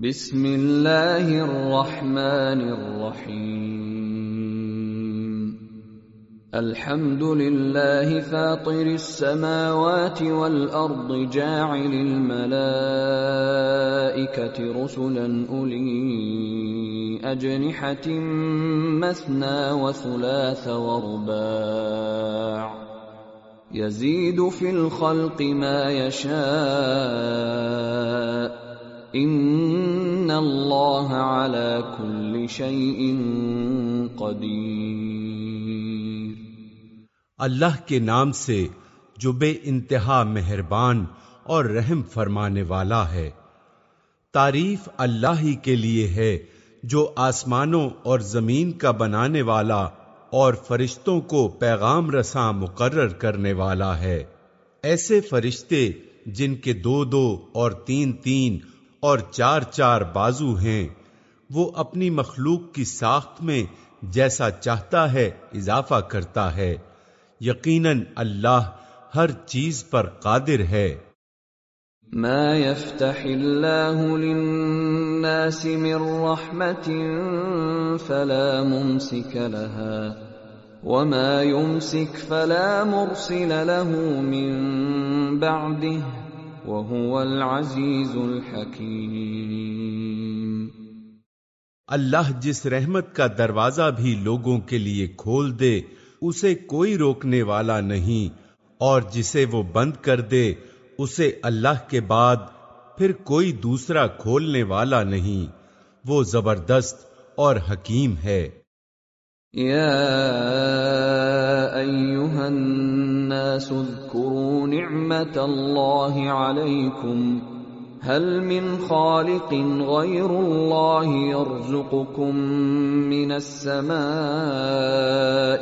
بسم اللہ الرحمن الرحیم الحمد للہ فاطر السماوات والارض جاعل الملائکة رسلا اولی اجنحة مثنى وثلاث ورباع يزيد في الخلق ما يشاء ان اللہ على كل شيء قدیر اللہ کے نام سے جو بے انتہا مہربان اور رحم فرمانے والا ہے۔ تعریف اللہ ہی کے لیے ہے جو آسمانوں اور زمین کا بنانے والا اور فرشتوں کو پیغام رساں مقرر کرنے والا ہے۔ ایسے فرشتے جن کے دو دو اور تین تین اور چار چار بازو ہیں۔ وہ اپنی مخلوق کی ساخت میں جیسا چاہتا ہے اضافہ کرتا ہے۔ یقیناً اللہ ہر چیز پر قادر ہے۔ ما يفتح الله للناس من رحمة فلا ممسك لها وما يمسك فلا مرسل له من بعده وهو العزیز الحکیم۔ اللہ جس رحمت کا دروازہ بھی لوگوں کے لیے کھول دے، اسے کوئی روکنے والا نہیں، اور جسے وہ بند کر دے، اسے اللہ کے بعد پھر کوئی دوسرا کھولنے والا نہیں۔ وہ زبردست اور حکیم ہے۔ یا ایوہا الناس اذکروا نعمت اللہ علیکم هل من خالق غیر اللہ يرزقكم من السماء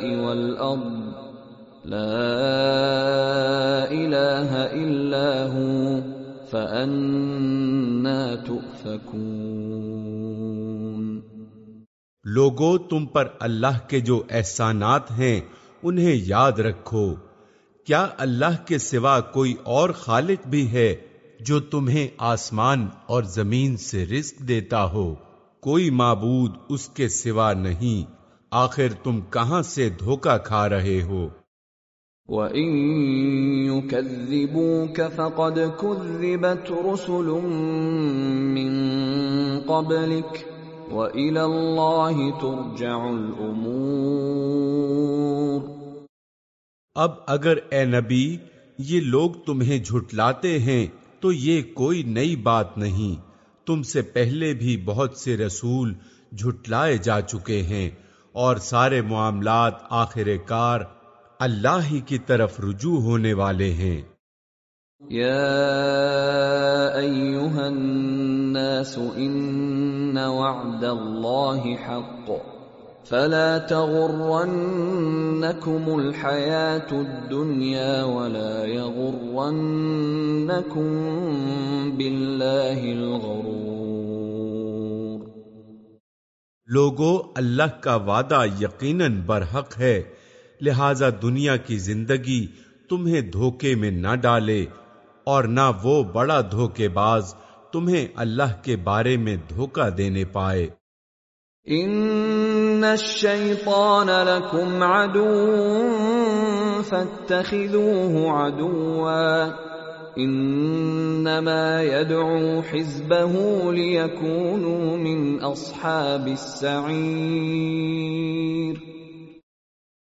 والارض لا الہ الا ہوں فأنا تؤفکون لوگو، تم پر اللہ کے جو احسانات ہیں، انہیں یاد رکھو۔ کیا اللہ کے سوا کوئی اور خالق بھی ہے جو تمہیں آسمان اور زمین سے رزق دیتا ہو؟ کوئی معبود اس کے سوا نہیں۔ آخر تم کہاں سے دھوکا کھا رہے ہو؟ وَإِن يُكَذِّبُوكَ فَقَدْ كُذِّبَتْ رُسُلٌ مِّن قَبْلِكَ۔ وَإِلَى اللَّهِ تُرْجَعُ الْأُمُورِ۔ اب اگر اے نبی یہ لوگ تمہیں جھٹلاتے ہیں تو یہ کوئی نئی بات نہیں۔ تم سے پہلے بھی بہت سے رسول جھٹلائے جا چکے ہیں اور سارے معاملات آخر کار اللہ ہی کی طرف رجوع ہونے والے ہیں۔ یا ایوہا الناس ان وعد اللہ حق فلا تغرنکم الحیات الدنیا ولا یغرنکم باللہ الغرور لوگو، اللہ کا وعدہ یقیناً برحق ہے، لہذا دنیا کی زندگی تمہیں دھوکے میں نہ ڈالے اور نہ وہ بڑا دھوکے باز تمہیں اللہ کے بارے میں دھوکا دینے پائے۔ ان الشیطان لکم عدو فاتخذوه عدوا انما يدعو حزبه ليكونوا من اصحاب السعیر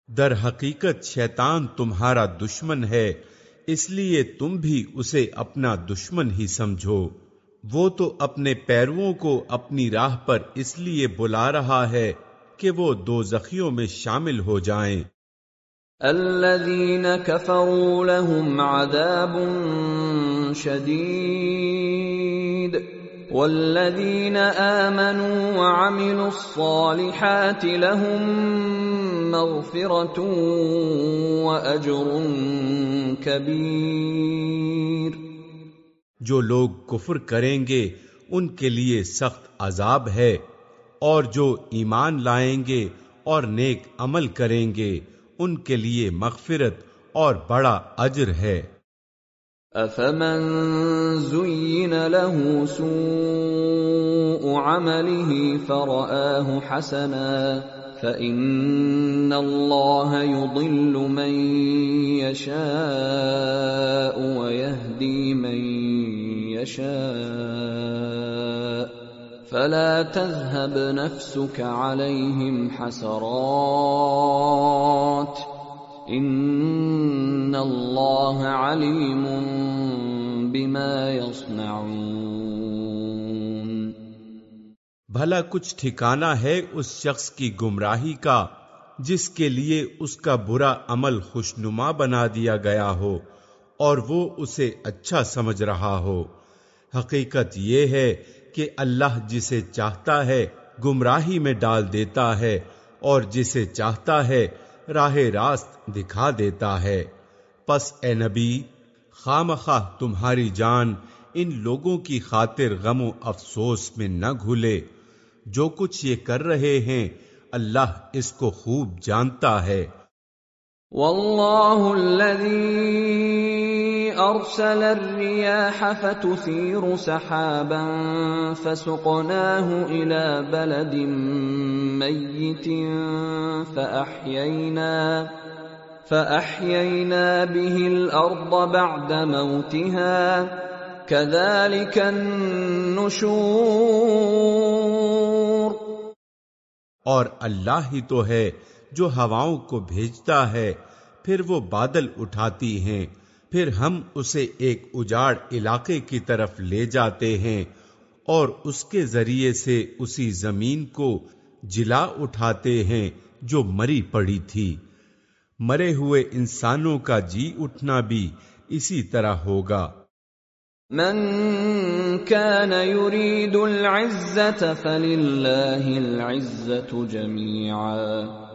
در حقیقت شیطان تمہارا دشمن ہے اس لیے تم بھی اسے اپنا دشمن ہی سمجھو۔ وہ تو اپنے پیرووں کو اپنی راہ پر اس لیے بلا رہا ہے کہ وہ دو زخیوں میں شامل ہو جائیں۔ الذين كفروا لهم عذاب شديد والذين آمنوا وعملوا الصالحات لهم مغفرة وأجر كبير جو لوگ کفر کریں گے، ان کے لیے سخت عذاب ہے۔ اور جو ایمان لائیں گے اور نیک عمل کریں گے، ان کے لیے مغفرت اور بڑا اجر ہے۔ افمن زين له سوء عمله فرآه حسنا فإن الله يضل من يشاء ويهدي من يشاء. فلا تذهب نفسك عليهم حسرات. ان الله عليم بما يصنعون. بھلا کچھ ٹھکانہ ہے اس شخص کی گمراہی کا جس کے لیے اس کا برا عمل خوشنما بنا دیا گیا ہو اور وہ اسے اچھا سمجھ رہا ہو۔ حقیقت یہ ہے کہ اللہ جسے چاہتا ہے گمراہی میں ڈال دیتا ہے اور جسے چاہتا ہے راہ راست دکھا دیتا ہے۔ پس اے نبی، خامخواہ تمہاری جان ان لوگوں کی خاطر غم و افسوس میں نہ گھلے۔ جو کچھ یہ کر رہے ہیں، اللہ اس کو خوب جانتا ہے۔ واللہ الذي ارسل الرياح فتثير سحابا فسقناه الى بلد ميت فاحيينا فاحيينا به الارض بعد موتها كذلك النشور اور اللہ ہی تو ہے جو ہواؤں کو بھیجتا ہے، پھر وہ بادل اٹھاتی ہیں۔ پھر ہم اسے ایک اجاڑ علاقے کی طرف لے جاتے ہیں اور اس کے ذریعے سے اسی زمین کو جلا اٹھاتے ہیں جو مری پڑی تھی۔ مرے ہوئے انسانوں کا جی اٹھنا بھی اسی طرح ہوگا۔ من كان يريد العزة فلله العزة جميعا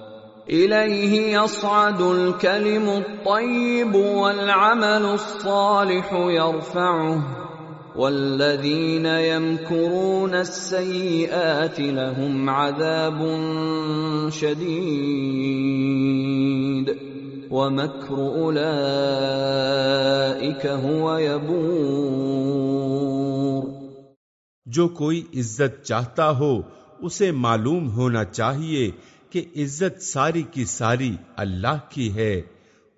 إليه يصعد الكلم الطيب والعمل الصالح يرفعه. والذين يمكرون السيئات لهم عذاب شديد. ومكر أولئك هو يبور. جو کوئی عزت چاہتا ہو، اسے معلوم ہونا چاہیے کہ عزت ساری کی ساری اللہ کی ہے،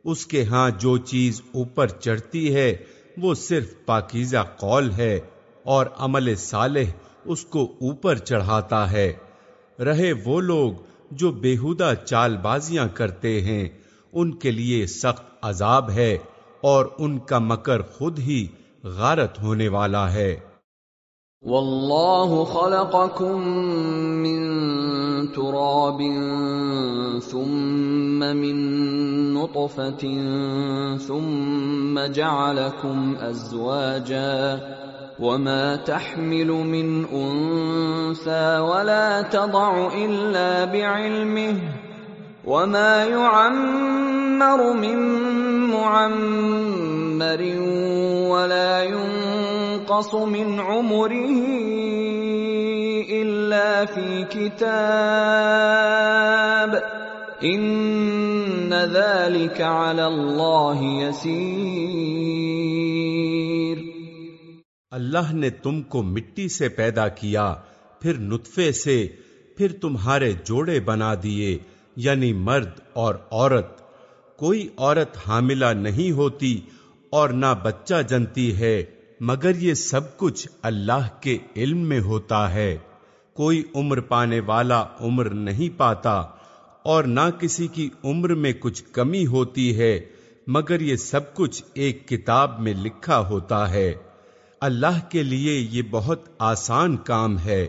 اس کے ہاں جو چیز اوپر چڑھتی ہے، وہ صرف پاکیزہ قول ہے اور عمل صالح اس کو اوپر چڑھاتا ہے۔ رہے وہ لوگ جو بےحدہ چال بازیاں کرتے ہیں، ان کے لیے سخت عذاب ہے اور ان کا مکر خود ہی غارت ہونے والا ہے۔ واللہ خلقکم من تراب ثم من نطفة ثم جعلكم أزواجا وما تحمل من أنثى ولا تضع إلا بعلمه وما يعمر من معمر ولا ينقص من عمره كتاب. ان ذلك على الله يسير. اللہ نے تم کو مٹی سے پیدا کیا، پھر نطفے سے، پھر تمہارے جوڑے بنا دیے یعنی مرد اور عورت۔ کوئی عورت حاملہ نہیں ہوتی اور نہ بچہ جنتی ہے، مگر یہ سب کچھ اللہ کے علم میں ہوتا ہے۔ کوئی عمر پانے والا عمر نہیں پاتا اور نہ کسی کی عمر میں کچھ کمی ہوتی ہے، مگر یہ سب کچھ ایک کتاب میں لکھا ہوتا ہے۔ اللہ کے لیے یہ بہت آسان کام ہے۔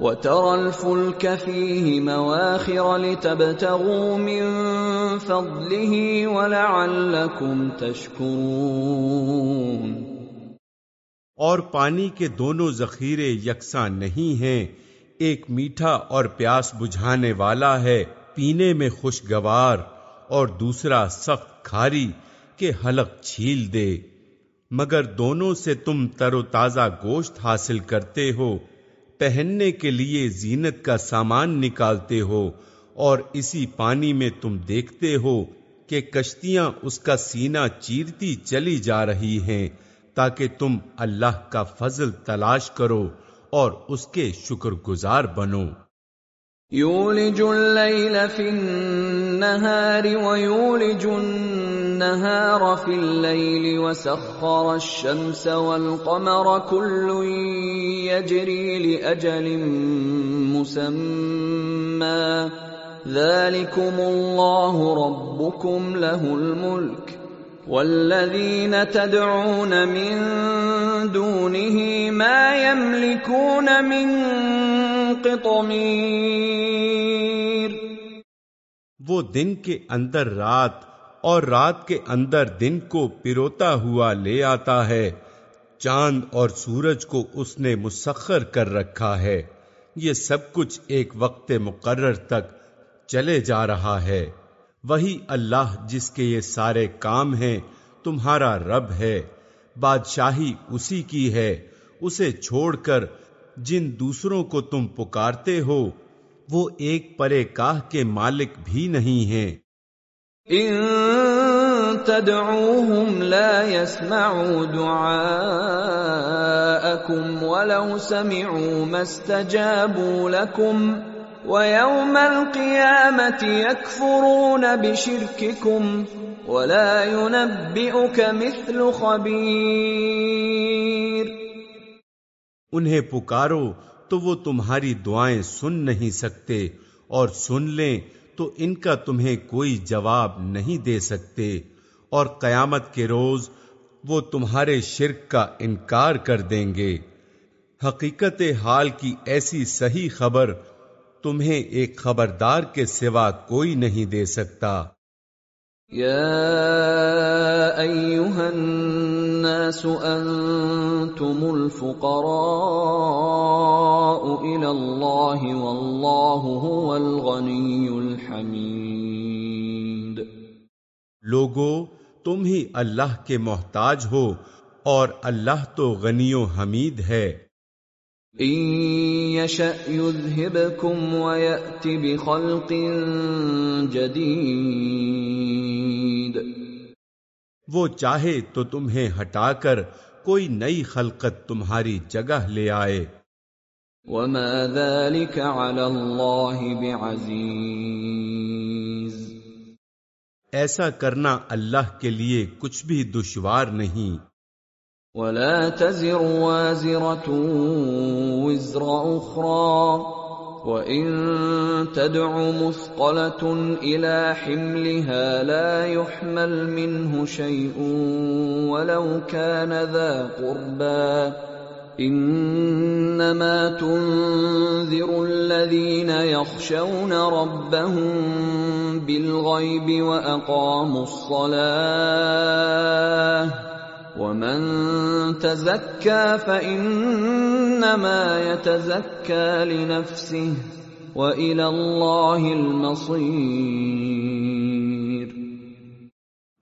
وترى الفلك فيه مواخر لتبتغوا من فضله ولعلكم تشكرون۔ اور پانی کے دونوں ذخیرے یکساں نہیں ہیں، ایک میٹھا اور پیاس بجھانے والا ہے، پینے میں خوشگوار، اور دوسرا سخت کھاری کے حلق چھیل دے۔ مگر دونوں سے تم تر و تازہ گوشت حاصل کرتے ہو۔ پہننے کے لیے زینت کا سامان نکالتے ہو اور اسی پانی میں تم دیکھتے ہو کہ کشتیاں اس کا سینہ چیرتی چلی جا رہی ہیں تاکہ تم اللہ کا فضل تلاش کرو اور اس کے شکر گزار بنو۔ يولج الليل في النهار ويولج النهار في الليل وسخر الشمس والقمر كل يجري لأجل مسمى. ذلكم الله ربكم له الملك. والذین تدعون من دونه ما يملكون من قطمیر وہ دن کے اندر رات اور رات کے اندر دن کو پیروتا ہوا لے آتا ہے۔ چاند اور سورج کو اس نے مسخر کر رکھا ہے۔ یہ سب کچھ ایک وقت مقرر تک چلے جا رہا ہے۔ وہی اللہ جس کے یہ سارے کام ہیں تمہارا رب ہے۔ بادشاہی اسی کی ہے۔ اسے چھوڑ کر جن دوسروں کو تم پکارتے ہو، وہ ایک پرے کاہ کے مالک بھی نہیں ہیں۔ ان تدعوهم لا يسمعوا دعاءكم ولو سمعوا ما استجابوا لكم وَيَوْمَ الْقِيَامَةِ يَكْفُرُونَ بِشِرْكِكُمْ وَلَا يُنَبِّئُكَ مِثْلُ خَبِيرٍ انہیں پکارو تو وہ تمہاری دعائیں سن نہیں سکتے اور سن لیں تو ان کا تمہیں کوئی جواب نہیں دے سکتے، اور قیامت کے روز وہ تمہارے شرک کا انکار کر دیں گے۔ حقیقت حال کی ایسی صحیح خبر تمہیں ایک خبردار کے سوا کوئی نہیں دے سکتا۔ یا الناس انتم الفقراء الى اللہ واللہ هو الغنی الحمید لوگو تم ہی اللہ کے محتاج ہو اور اللہ تو غنی و حمید ہے۔ بخلق جدید وہ چاہے تو تمہیں ہٹا کر کوئی نئی خلقت تمہاری جگہ لے آئے۔ وما ذلك على الله بعزيز۔ ایسا کرنا اللہ کے لیے کچھ بھی دشوار نہیں۔ ولا تزر وازرة وزر أخرى۔ وإن تدع مثقلة إلى حملها لا يحمل منه شيء ولو كان ذا قربا إنما تنذر الذين يخشون ربهم بالغيب وأقاموا الصلاة ومن تزكى فإنما يتزكى لنفسه وإلى الله المصير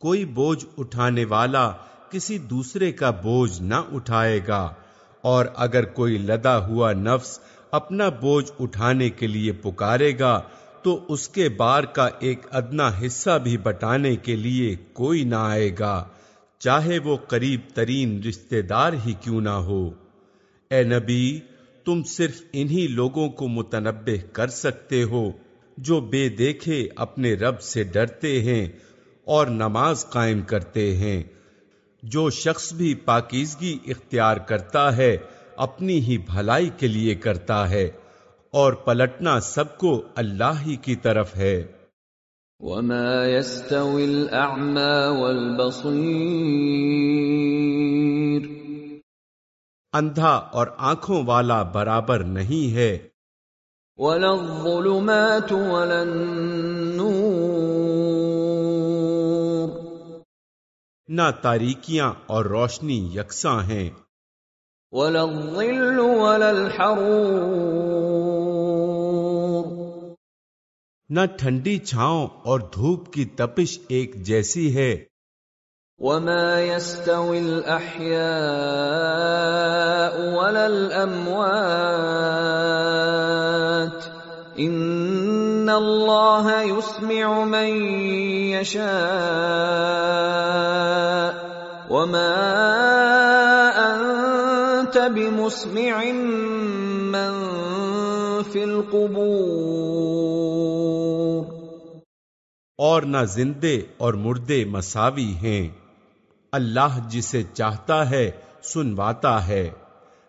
کوئی بوجھ اٹھانے والا کسی دوسرے کا بوجھ نہ اٹھائے گا، اور اگر کوئی لدا ہوا نفس اپنا بوجھ اٹھانے کے لیے پکارے گا، تو اس کے بار کا ایک ادنا حصہ بھی بٹانے کے لیے کوئی نہ آئے گا۔ چاہے وہ قریب ترین رشتے دار ہی کیوں نہ ہو۔ اے نبی، تم صرف انہی لوگوں کو متنبع کر سکتے ہو جو بے دیکھے اپنے رب سے ڈرتے ہیں اور نماز قائم کرتے ہیں۔ جو شخص بھی پاکیزگی اختیار کرتا ہے، اپنی ہی بھلائی کے لیے کرتا ہے اور پلٹنا سب کو اللہ ہی کی طرف ہے۔ وما يستوي الاعمى والبصير اندھا اور آنکھوں والا برابر نہیں ہے۔ ولا الظلمات ولا النور نہ تاریکیاں اور روشنی یکساں ہیں۔ ولا الظل ولا الحرور نہ ٹھنڈی چھاؤں اور دھوپ کی تپش ایک جیسی ہے۔ وما يستوي الاحياء ولا الاموات ان الله يسمع من يشاء وما انت بمسمع من في القبور اور نہ زندے اور مردے مساوی ہیں۔ اللہ جسے چاہتا ہے سنواتا ہے۔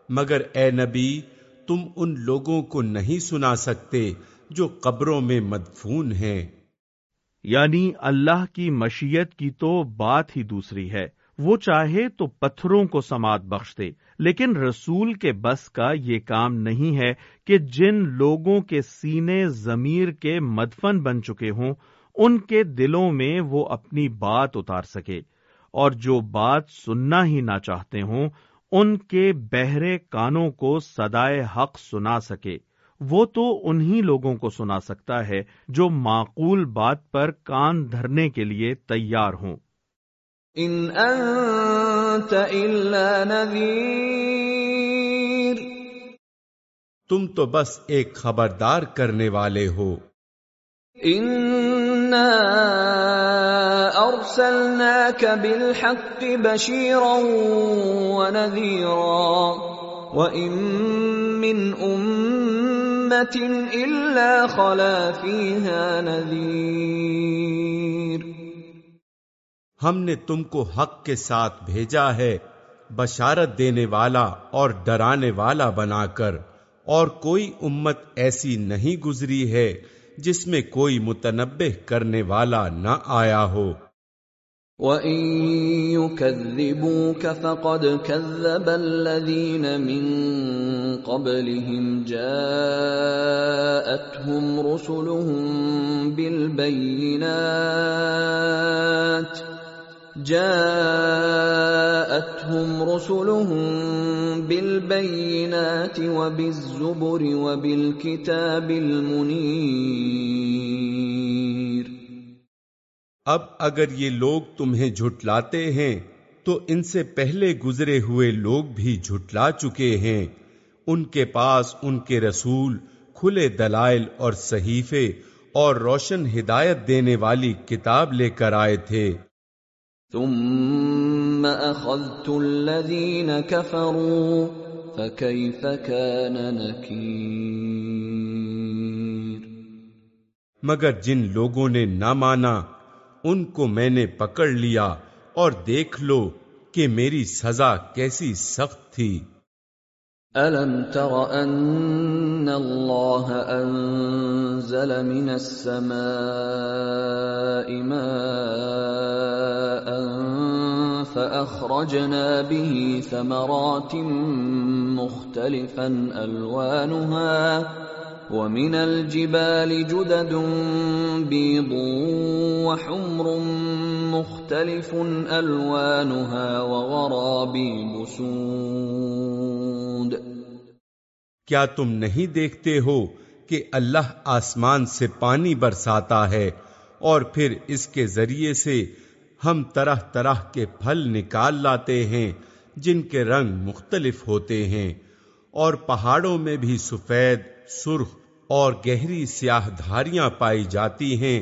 مگر اے نبی، تم ان لوگوں کو نہیں سنا سکتے جو قبروں میں مدفون ہیں۔ یعنی اللہ کی مشیت کی تو بات ہی دوسری ہے۔ وہ چاہے تو پتھروں کو سماعت بخش دے، لیکن رسول کے بس کا یہ کام نہیں ہے کہ جن لوگوں کے سینے ضمیر کے مدفن بن چکے ہوں ان کے دلوں میں وہ اپنی بات اتار سکے اور جو بات سننا ہی نہ چاہتے ہوں ان کے بہرے کانوں کو سدائے حق سنا سکے۔ وہ تو انہی لوگوں کو سنا سکتا ہے جو معقول بات پر کان دھرنے کے لیے تیار ہوں۔ ان انت الا تم تو بس ایک خبردار کرنے والے ہو۔ ارسلناك بالحق بشيرا ونذيرا وان من امه الا خلا فيها نذير ہم نے تم کو حق کے ساتھ بھیجا ہے، بشارت دینے والا اور ڈرانے والا بنا کر، اور کوئی امت ایسی نہیں گزری ہے جس میں کوئی متنبع کرنے والا نہ آیا ہو۔ وَإِن يُكَذِّبُوكَ فَقَدْ كَذَّبَ الَّذِينَ مِن قَبْلِهِمْ جَاءَتْهُمْ رُسُلُهُم بِالْبَيِّنَاتِ جاءتهم رسلهم بالبينات وبالزبر وبالكتاب المنير۔ اب اگر یہ لوگ تمہیں جھٹلاتے ہیں، تو ان سے پہلے گزرے ہوئے لوگ بھی جھٹلا چکے ہیں۔ ان کے پاس ان کے رسول، کھلے دلائل اور صحیفے اور روشن ہدایت دینے والی کتاب لے کر آئے تھے۔ ثم اخذت الذين كفروا فكيف كان نكير؟ مگر جن لوگوں نے نہ مانا، ان کو میں نے پکڑ لیا اور دیکھ لو کہ میری سزا کیسی سخت تھی۔ الم تر ان اللہ انزل من السماء ماء فاخرجنا به ثمرات مختلفا الوانها ومن الجبال جدد بيض وحمر مختلف الوانها وغرابيب سود. کیا تم نہیں دیکھتے ہو کہ اللہ آسمان سے پانی برساتا ہے اور پھر اس کے ذریعے سے ہم طرح طرح کے پھل نکال لاتے ہیں جن کے رنگ مختلف ہوتے ہیں اور پہاڑوں میں بھی سفید، سرخ اور گہری سیاہ دھاریاں پائی جاتی ہیں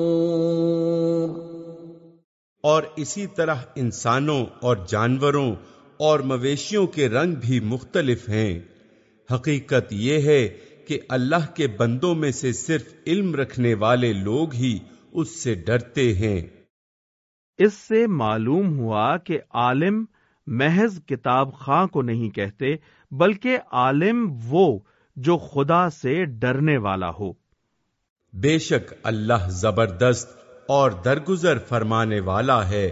اور اسی طرح انسانوں اور جانوروں اور مویشیوں کے رنگ بھی مختلف ہیں۔ حقیقت یہ ہے کہ اللہ کے بندوں میں سے صرف علم رکھنے والے لوگ ہی اس سے ڈرتے ہیں۔ اس سے معلوم ہوا کہ عالم محض کتاب خاں کو نہیں کہتے بلکہ عالم وہ جو خدا سے ڈرنے والا ہو۔ بے شک اللہ زبردست اور درگزر فرمانے والا ہے۔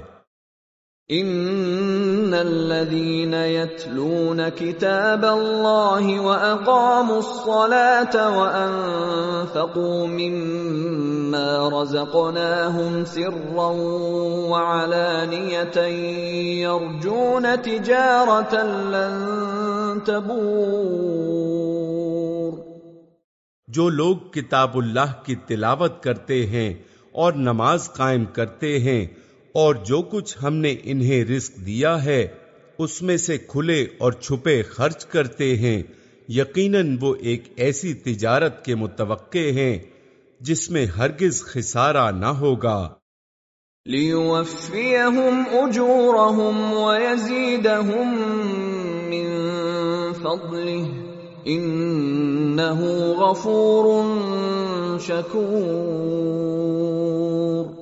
ان الذين يتلون كتاب الله واقاموا الصلاه وانفقوا مما رزقناهم سرا وعلانيه يرجون تجاره لن تبور۔ جو لوگ کتاب اللہ کی تلاوت کرتے ہیں اور نماز قائم کرتے ہیں اور جو کچھ ہم نے انہیں رزق دیا ہے، اس میں سے کھلے اور چھپے خرچ کرتے ہیں۔ یقیناً وہ ایک ایسی تجارت کے متوقع ہیں جس میں ہرگز خسارہ نہ ہوگا۔ لِيُوَفِّيَهُمْ أُجُورَهُمْ وَيَزِيدَهُمْ مِنْ فَضْلِهِ۔ إِنَّهُ غَفُورٌ شَكُورٌ۔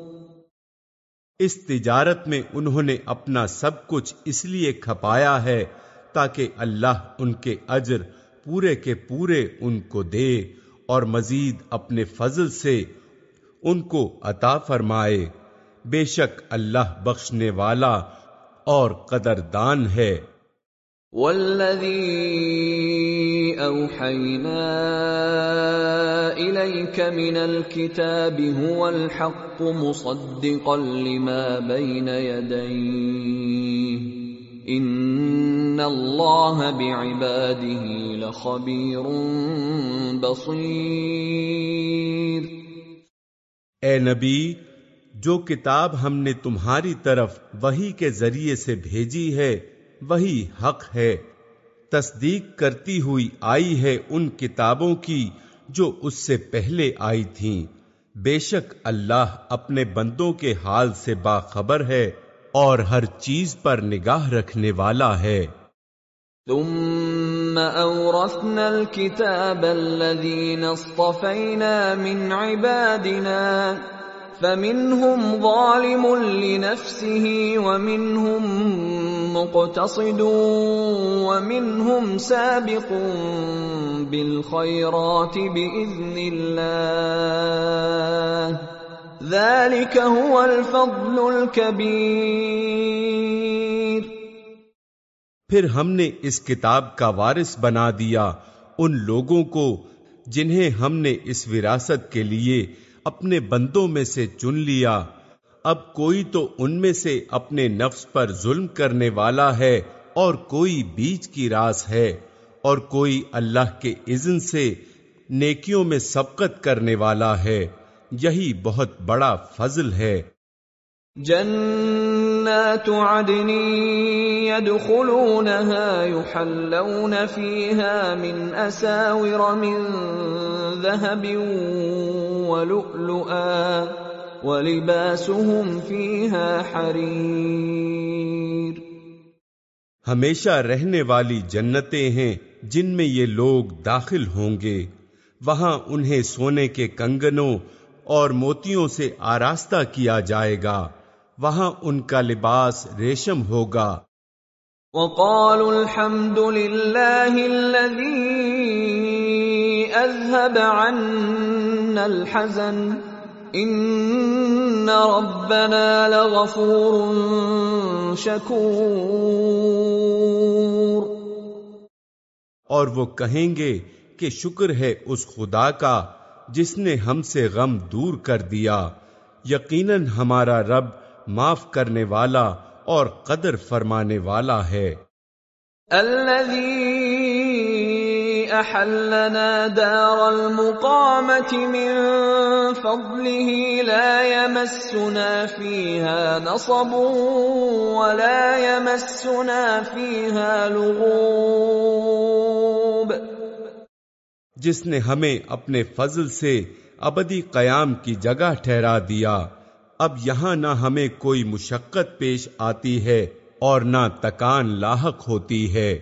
اس تجارت میں انہوں نے اپنا سب کچھ اس لیے کھپایا ہے تاکہ اللہ ان کے اجر پورے کے پورے ان کو دے اور مزید اپنے فضل سے ان کو عطا فرمائے۔ بے شک اللہ بخشنے والا اور قدردان ہے۔ والذي اوحينا اليك من الكتاب هو الحق مصدقا لما بين يديه. ان الله بعباده لخبير بصير. اے نبی، جو کتاب ہم نے تمہاری طرف وہی کے ذریعے سے بھیجی ہے وہی حق ہے۔ تصدیق کرتی ہوئی آئی ہے ان کتابوں کی جو اس سے پہلے آئی تھیں۔ بے شک اللہ اپنے بندوں کے حال سے باخبر ہے اور ہر چیز پر نگاہ رکھنے والا ہے۔ ثم اورثنا الكتاب الذين اصطفينا من عبادنا۔ فمنهم ظالم لنفسه ومنهم مقتصد ومنهم سابق بالخيرات بإذن الله. ذلك هو الفضل الكبير. پھر ہم نے اس کتاب کا وارث بنا دیا ان لوگوں کو جنہیں ہم نے اس وراثت کے لیے اپنے بندوں میں سے چن لیا۔ اب کوئی تو ان میں سے اپنے نفس پر ظلم کرنے والا ہے اور کوئی بیچ کی راس ہے اور کوئی اللہ کے اذن سے نیکیوں میں سبقت کرنے والا ہے۔ یہی بہت بڑا فضل ہے۔ جنات عدن يدخلونها يحلون فيها من اساور من ذهب ولؤلؤا وَلِبَاسُهُمْ فِيهَا حَرِيرٌ۔ ہمیشہ رہنے والی جنتیں ہیں جن میں یہ لوگ داخل ہوں گے۔ وہاں انہیں سونے کے کنگنوں اور موتیوں سے آراستہ کیا جائے گا۔ وہاں ان کا لباس ریشم ہوگا۔ وقالوا الحمد لله الذي اذهب عنا الحزن. ان ربنا لغفور شکور اور وہ کہیں گے کہ شکر ہے اس خدا کا جس نے ہم سے غم دور کر دیا. یقیناً ہمارا رب معاف کرنے والا اور قدر فرمانے والا ہے. الذي احلنا دار المقامة من فضله لا يمسنا فيها نصب ولا يمسنا فيها لغوب. جس نے ہمیں اپنے فضل سے ابدی قیام کی جگہ ٹھہرا دیا، اب یہاں نہ ہمیں کوئی مشقت پیش آتی ہے اور نہ تکان لاحق ہوتی ہے۔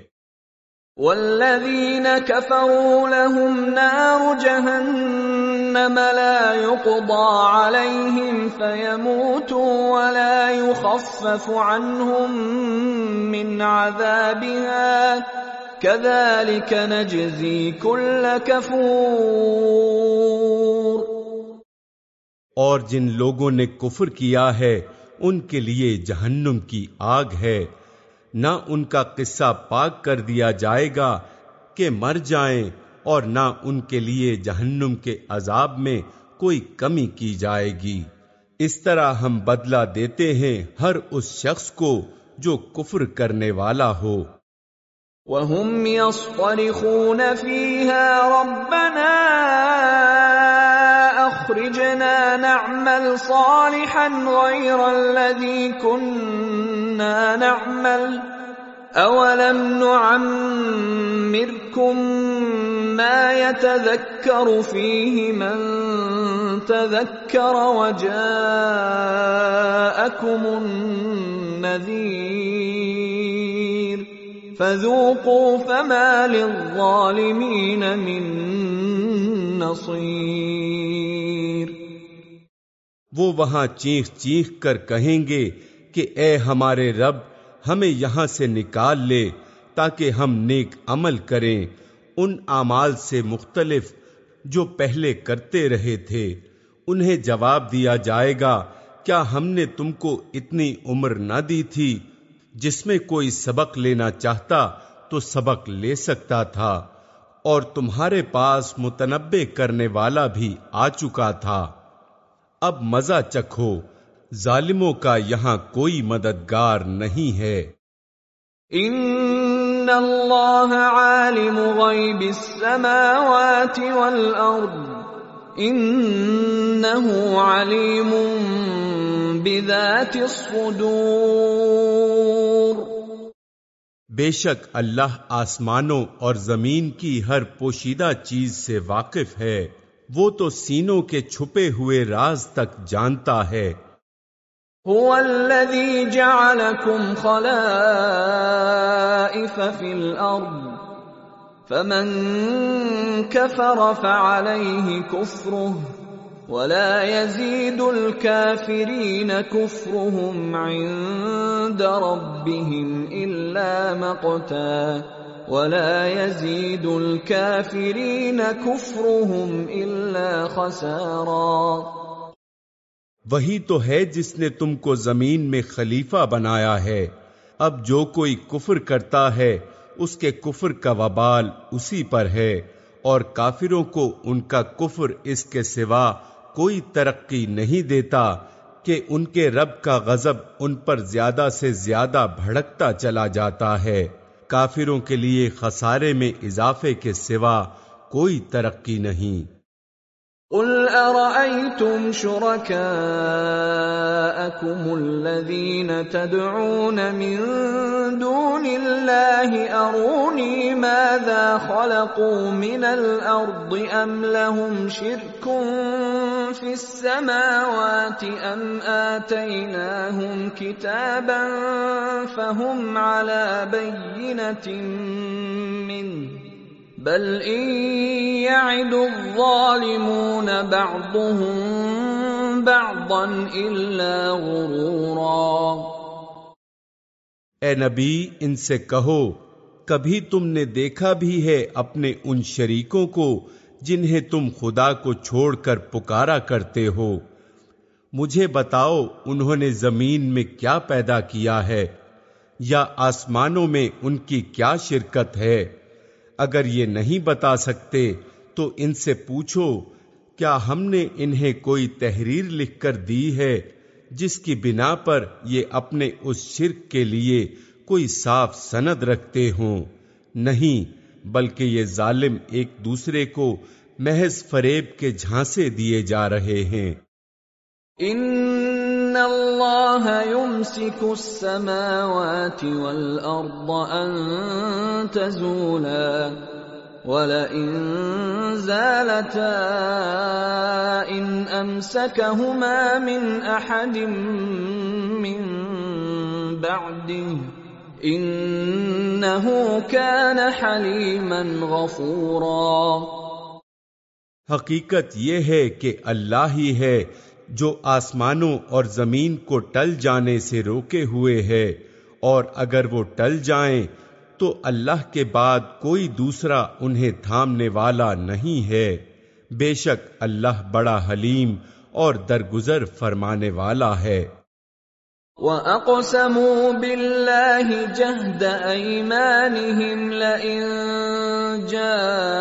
والذين كفروا لهم نار جهنم لا يقضى عليهم فيموتوا ولا يخفف عنهم من عذابها كذلك نجزي كل كفور اور جن لوگوں نے کفر کیا ہے، ان کے لیے جہنم کی آگ ہے۔ نہ ان کا قصہ پاک کر دیا جائے گا کہ مر جائیں اور نہ ان کے لیے جہنم کے عذاب میں کوئی کمی کی جائے گی۔ اس طرح ہم بدلہ دیتے ہیں ہر اس شخص کو جو کفر کرنے والا ہو۔ وهم يصطرخون فيها ربنا اخرجنا نعمل صالحا غير الذي كنا نعمل. اولم نعمركم ما يتذكر فيه من تذكر وجاءكم النذير. فذوقوا فما للظالمين من نصير. وہ وہاں چیخ چیخ کر کہیں گے کہ اے ہمارے رب، ہمیں یہاں سے نکال لے تاکہ ہم نیک عمل کریں۔ ان اعمال سے مختلف جو پہلے کرتے رہے تھے، انہیں جواب دیا جائے گا، کیا ہم نے تم کو اتنی عمر نہ دی تھی؟ جس میں کوئی سبق لینا چاہتا تو سبق لے سکتا تھا، اور تمہارے پاس متنبع کرنے والا بھی آ چکا تھا۔ اب مزہ چکھو۔ ظالموں کا یہاں کوئی مددگار نہیں ہے۔ ان اللہ عالم غیب السماوات والارض۔ انہو علیم بذات الصدور۔ بے شک اللہ آسمانوں اور زمین کی ہر پوشیدہ چیز سے واقف ہے۔ وہ تو سینوں کے چھپے ہوئے راز تک جانتا ہے۔ هو الذي جعلكم خلائف في الارض فمن كفر فعليه كفره، ولا يزيد الكافرين كفرهم عند ربهم الا مقتا۔ ولا يزيد الكافرين كفرهم الا خسارا. وہی تو ہے جس نے تم کو زمین میں خلیفہ بنایا ہے۔ اب جو کوئی کفر کرتا ہے، اس کے کفر کا وبال اسی پر ہے۔ اور کافروں کو ان کا کفر اس کے سوا کوئی ترقی نہیں دیتا کہ ان کے رب کا غضب ان پر زیادہ سے زیادہ بھڑکتا چلا جاتا ہے۔ کافروں کے لیے خسارے میں اضافے کے سوا کوئی ترقی نہیں۔ قل ارأيتم شركاءكم الذين تدعون من دون الله اروني ماذا خلقوا من الارض ام لهم شرك في السماوات ام آتيناهم كتابا فهم على بينة منه بل يعد الظالمون بعضهم بعضا الا غرورا. اے نبی، ان سے کہو، کبھی تم نے دیکھا بھی ہے اپنے ان شریکوں کو جنہیں تم خدا کو چھوڑ کر پکارا کرتے ہو؟ مجھے بتاؤ، انہوں نے زمین میں کیا پیدا کیا ہے؟ یا آسمانوں میں ان کی کیا شرکت ہے؟ اگر یہ نہیں بتا سکتے تو ان سے پوچھو، کیا ہم نے انہیں کوئی تحریر لکھ کر دی ہے جس کی بنا پر یہ اپنے اس شرک کے لیے کوئی صاف سند رکھتے ہوں؟ نہیں، بلکہ یہ ظالم ایک دوسرے کو محض فریب کے جھانسے دیے جا رہے ہیں۔ ان اللہ يمسك السماوات والارض ان تزولا ولئن زالتا ان امسكهما من احد من بعده انه كان حليما غفورا حقیقت یہ ہے کہ اللہ ہی ہے جو آسمانوں اور زمین کو ٹل جانے سے روکے ہوئے ہے، اور اگر وہ ٹل جائیں تو اللہ کے بعد کوئی دوسرا انہیں تھامنے والا نہیں ہے۔ بے شک اللہ بڑا حلیم اور درگزر فرمانے والا ہے۔ وَأَقْسَمُوا بِاللَّهِ جَهْدَ أَيْمَانِهِمْ لَئِن جَاءَهُمْ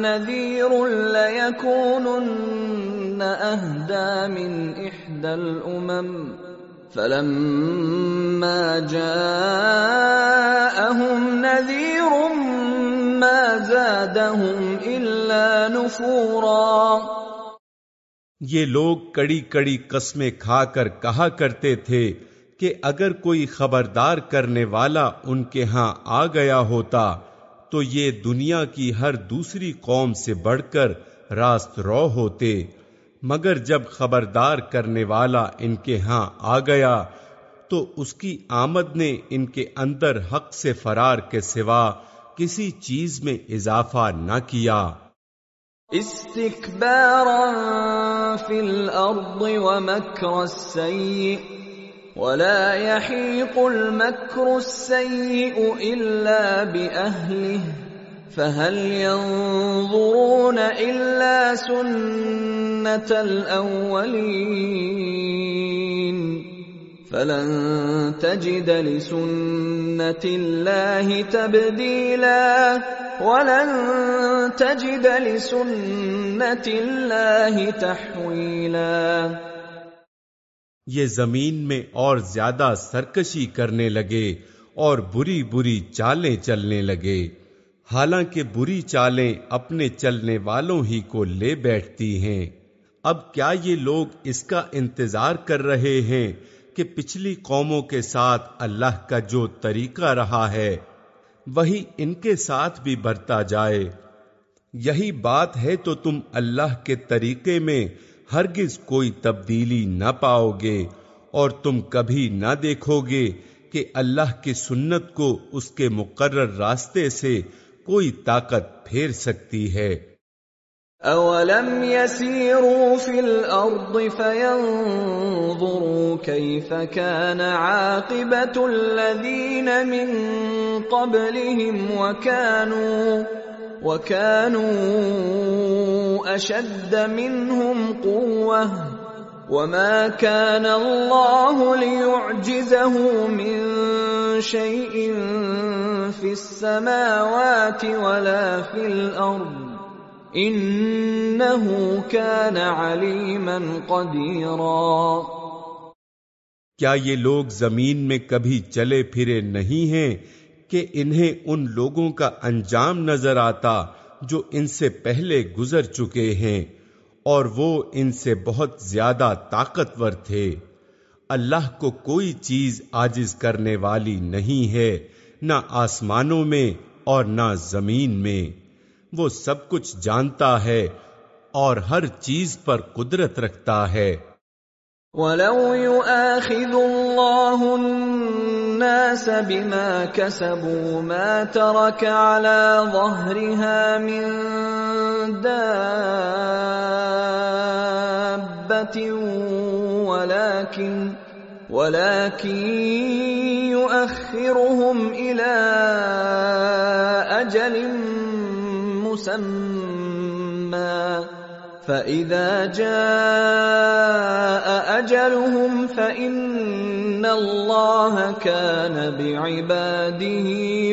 نَذِيرٌ لَيَكُونُنَّ أَهْدَى مِنْ إِحْدَى الْأُمَمِ فَلَمَّا جَاءَهُمْ نَذِيرٌ مَا زَادَهُمْ إِلَّا نُفُورًا یہ لوگ کڑی کڑی قسمیں کھا کر کہا کرتے تھے کہ اگر کوئی خبردار کرنے والا ان کے ہاں آ گیا ہوتا تو یہ دنیا کی ہر دوسری قوم سے بڑھ کر راست رو ہوتے مگر جب خبردار کرنے والا ان کے ہاں آ گیا تو اس کی آمد نے ان کے اندر حق سے فرار کے سوا کسی چیز میں اضافہ نہ کیا۔ استكبارا في الارض ومكر السيء ولا يحيق المكر السيء الا باهله فهل ينظرون الا سنه الاولين فلن تجد لسنة الله تبديلا ولن تجد لسنة الله تحويلا یہ زمین میں اور زیادہ سرکشی کرنے لگے اور بری بری چالیں چلنے لگے۔ حالانکہ بری چالیں اپنے چلنے والوں ہی کو لے بیٹھتی ہیں۔ اب کیا یہ لوگ اس کا انتظار کر رہے ہیں کہ پچھلی قوموں کے ساتھ اللہ کا جو طریقہ رہا ہے، وہی ان کے ساتھ بھی برتا جائے۔ یہی بات ہے تو تم اللہ کے طریقے میں ہرگز کوئی تبدیلی نہ پاؤ گے اور تم کبھی نہ دیکھو گے کہ اللہ کی سنت کو اس کے مقرر راستے سے کوئی طاقت پھیر سکتی ہے۔ اولم يسيروا في الارض فينظروا كيف كان عاقبه الذين من قبلهم وكانوا وكانوا اشد منهم قوه وما كان الله ليعجزه من شيء في السماوات ولا في الارض کیا یہ لوگ زمین میں کبھی چلے پھرے نہیں ہیں کہ انہیں ان لوگوں کا انجام نظر آتا جو ان سے پہلے گزر چکے ہیں اور وہ ان سے بہت زیادہ طاقتور تھے۔ اللہ کو کوئی چیز آجز کرنے والی نہیں ہے نہ آسمانوں میں اور نہ زمین میں۔ وہ سب کچھ جانتا ہے اور ہر چیز پر قدرت رکھتا ہے۔ وَلَوْ يُؤَاخِذُ اللَّهُ النَّاسَ بِمَا كَسَبُوا مَا تَرَكَ عَلَى ظَهْرِهَا مِن دَابَّةٍ وَلَكِنْ وَلَكِنْ يُؤَخِّرُهُمْ إِلَى أَجَلٍ فَإِذَا جَاءَ أَجَلُهُمْ فَإِنَّ اللَّهَ كَانَ بِعِبَادِهِ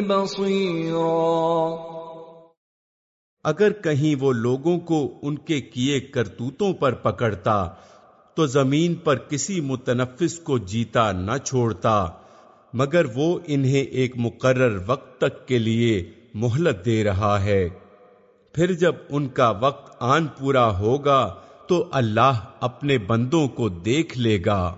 بَصِيرًا. اگر کہیں وہ لوگوں کو ان کے کیے کرتوتوں پر پکڑتا تو زمین پر کسی متنفس کو جیتا نہ چھوڑتا، مگر وہ انہیں ایک مقرر وقت تک کے لیے مہلت دے رہا ہے۔ پھر جب ان کا وقت آن پورا ہوگا تو اللہ اپنے بندوں کو دیکھ لے گا۔